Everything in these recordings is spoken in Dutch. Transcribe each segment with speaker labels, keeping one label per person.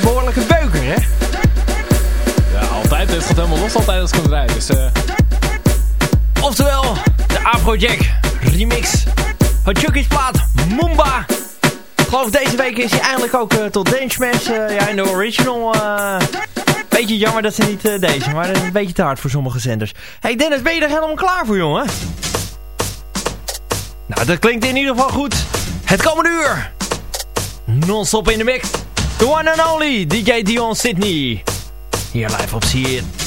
Speaker 1: een behoorlijke beuker, hè?
Speaker 2: Ja, altijd. Het gaat helemaal los altijd als het kan rijden. Dus. Eh.
Speaker 1: Oftewel, de Afrojack remix van Chucky's plaat Mumba. Ik geloof deze week is hij eigenlijk ook eh, tot Dance eh, ja, in de original... Beetje jammer dat ze niet deze, maar dat is een beetje te hard voor sommige zenders. Hey Dennis, ben je er helemaal klaar voor, jongen? Nou, dat klinkt in ieder geval goed. Het komende uur. Non-stop in de mix. The one and only DJ Dion Sydney. Hier live op See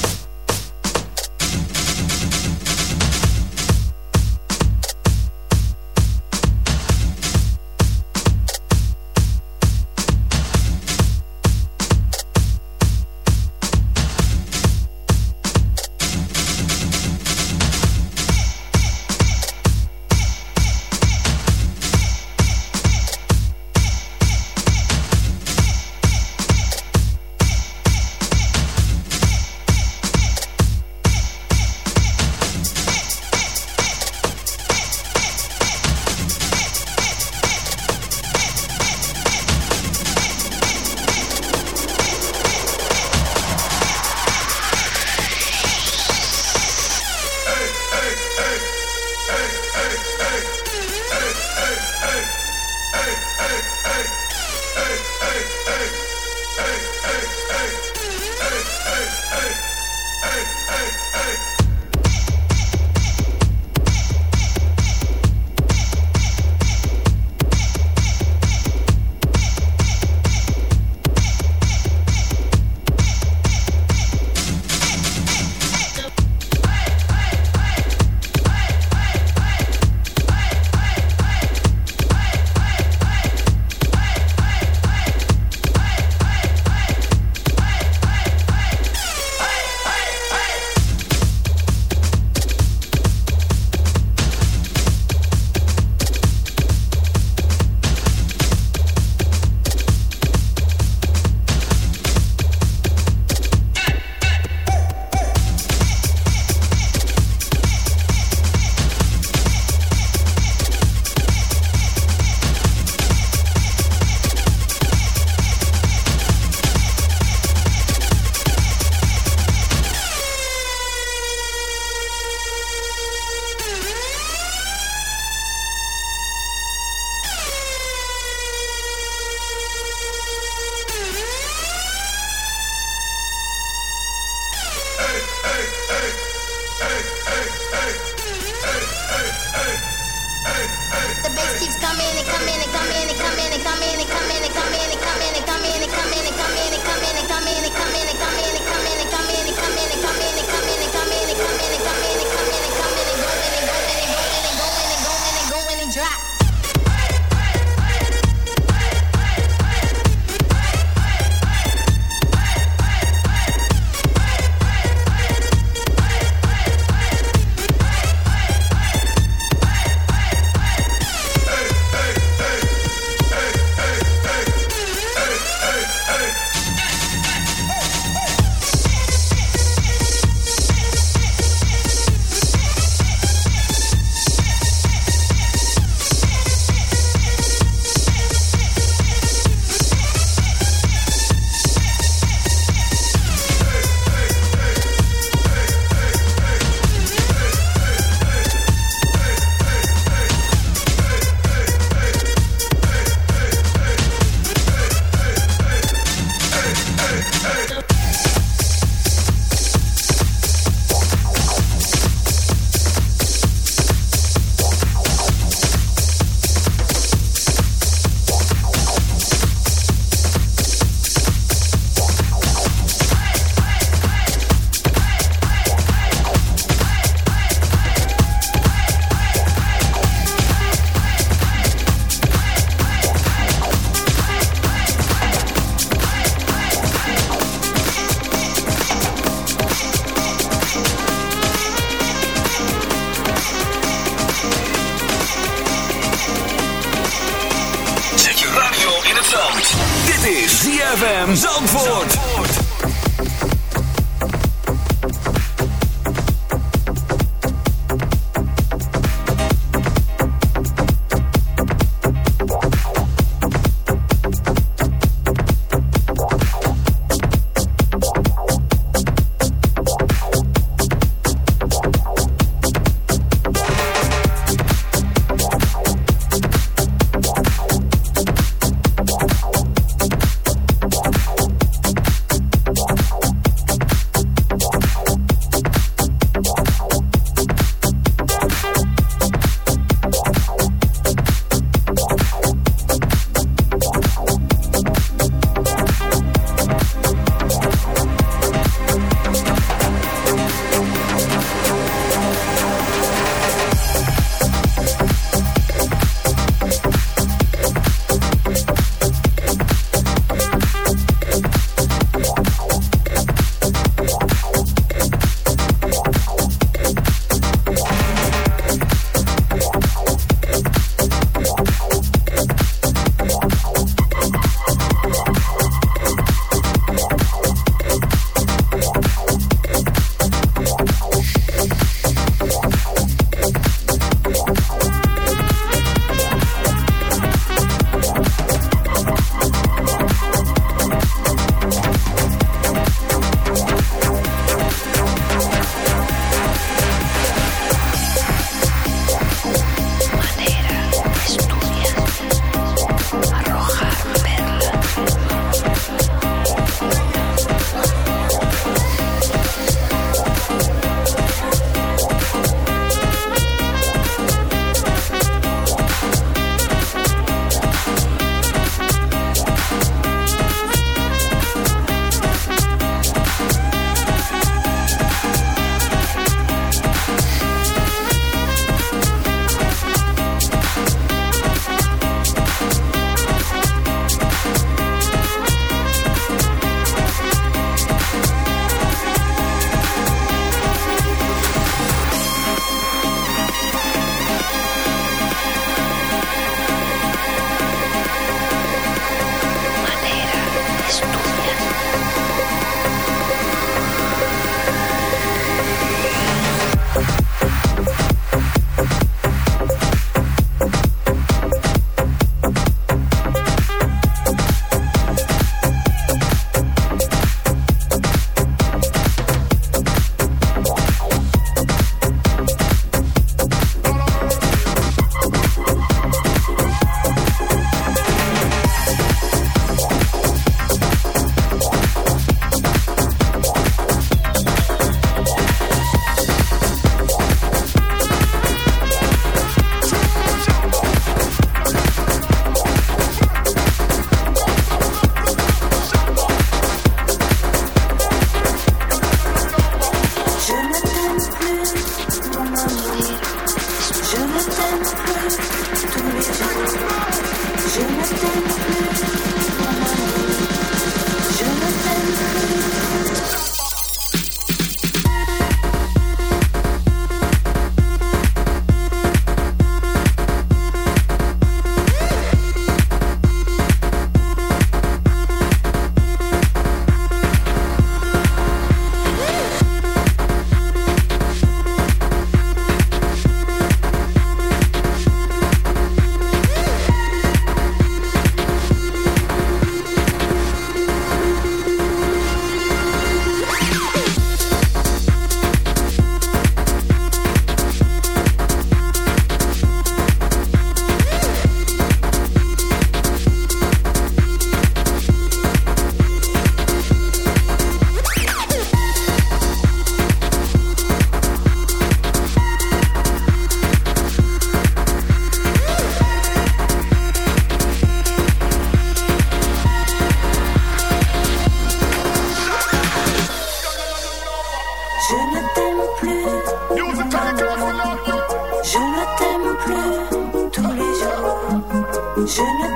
Speaker 3: 是。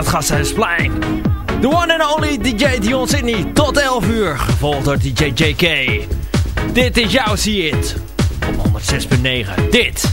Speaker 1: Het Gasthuisplein. The one and only DJ Dion Sydney tot 11 uur, gevolgd door DJ JK. Dit is jouw See It op 106.9. Dit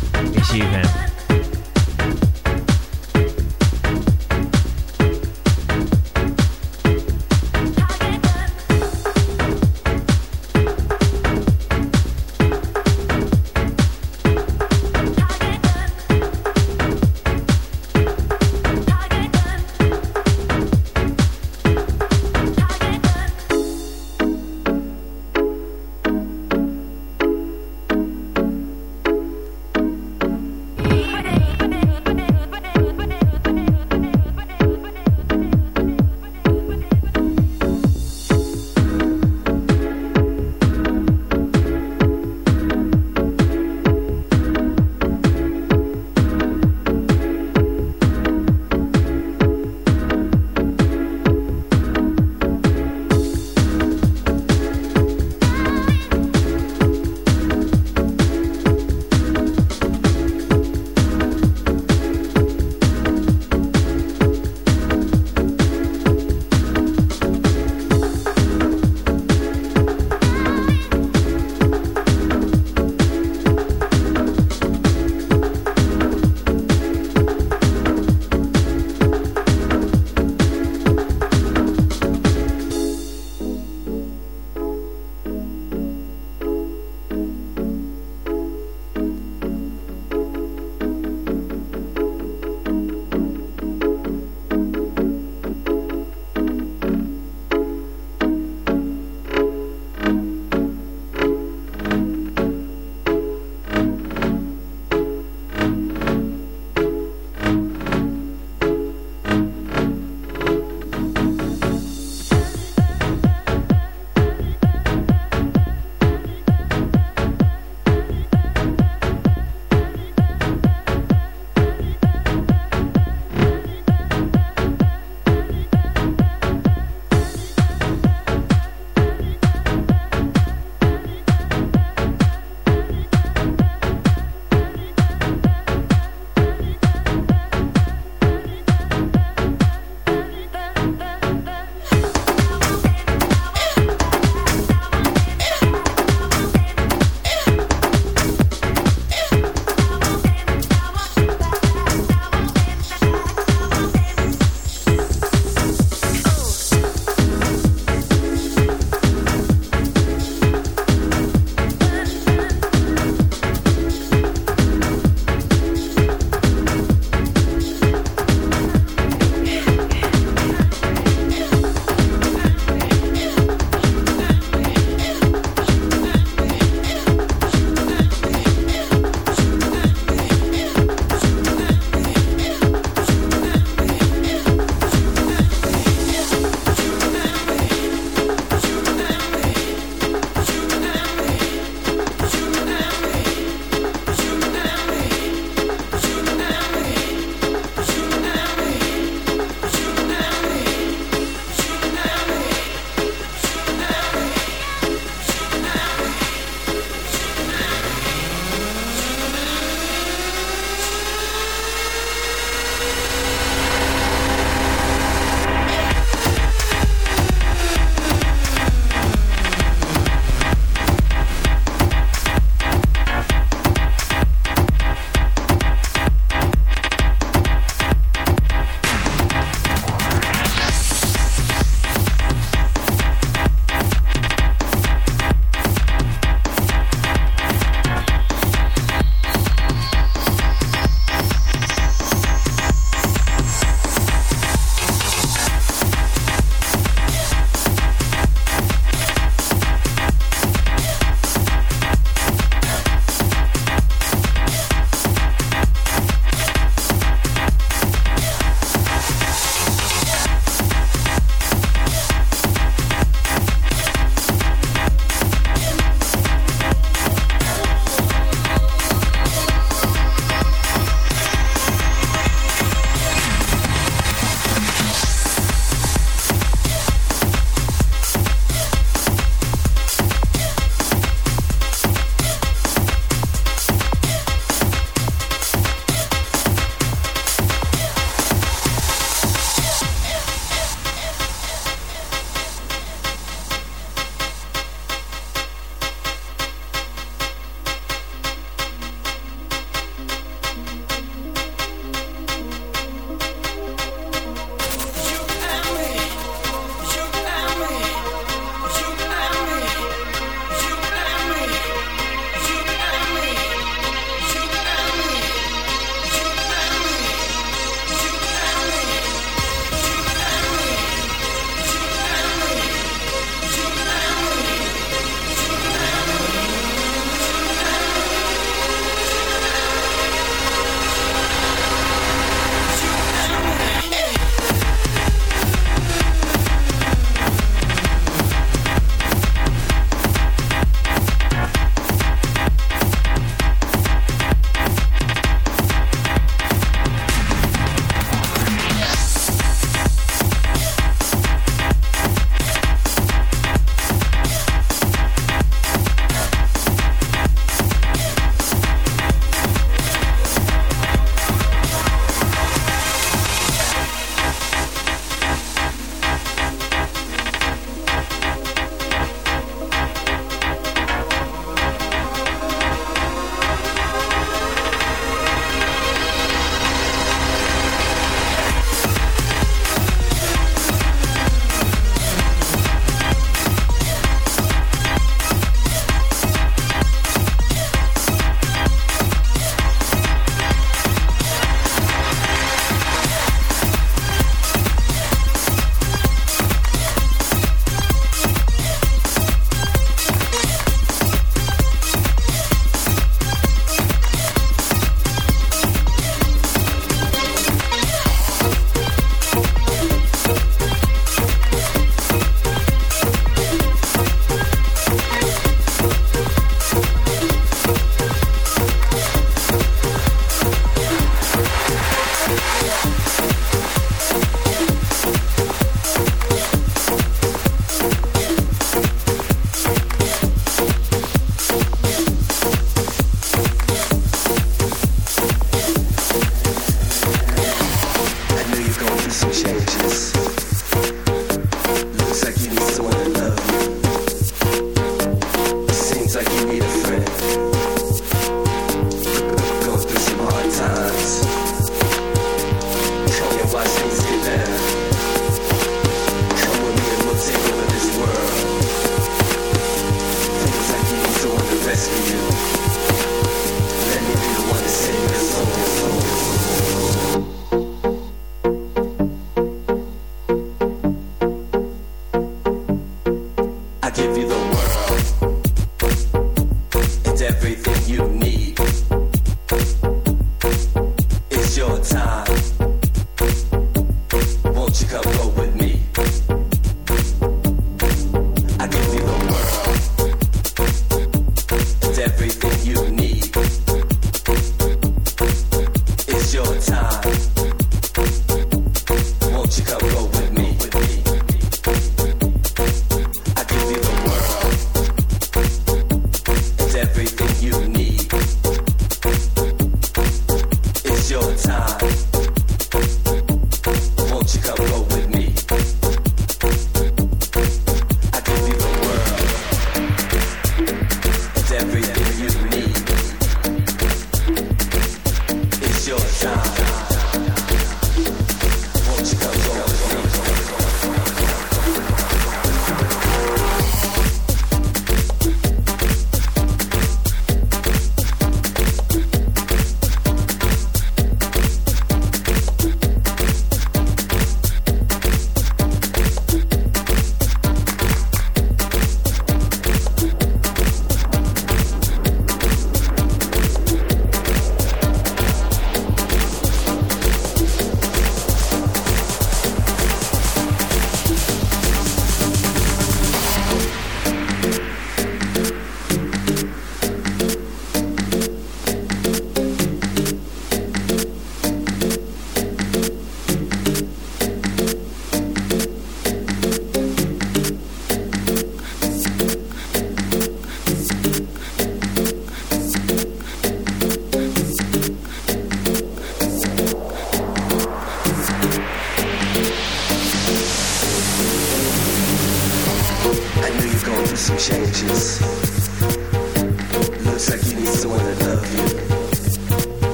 Speaker 4: changes.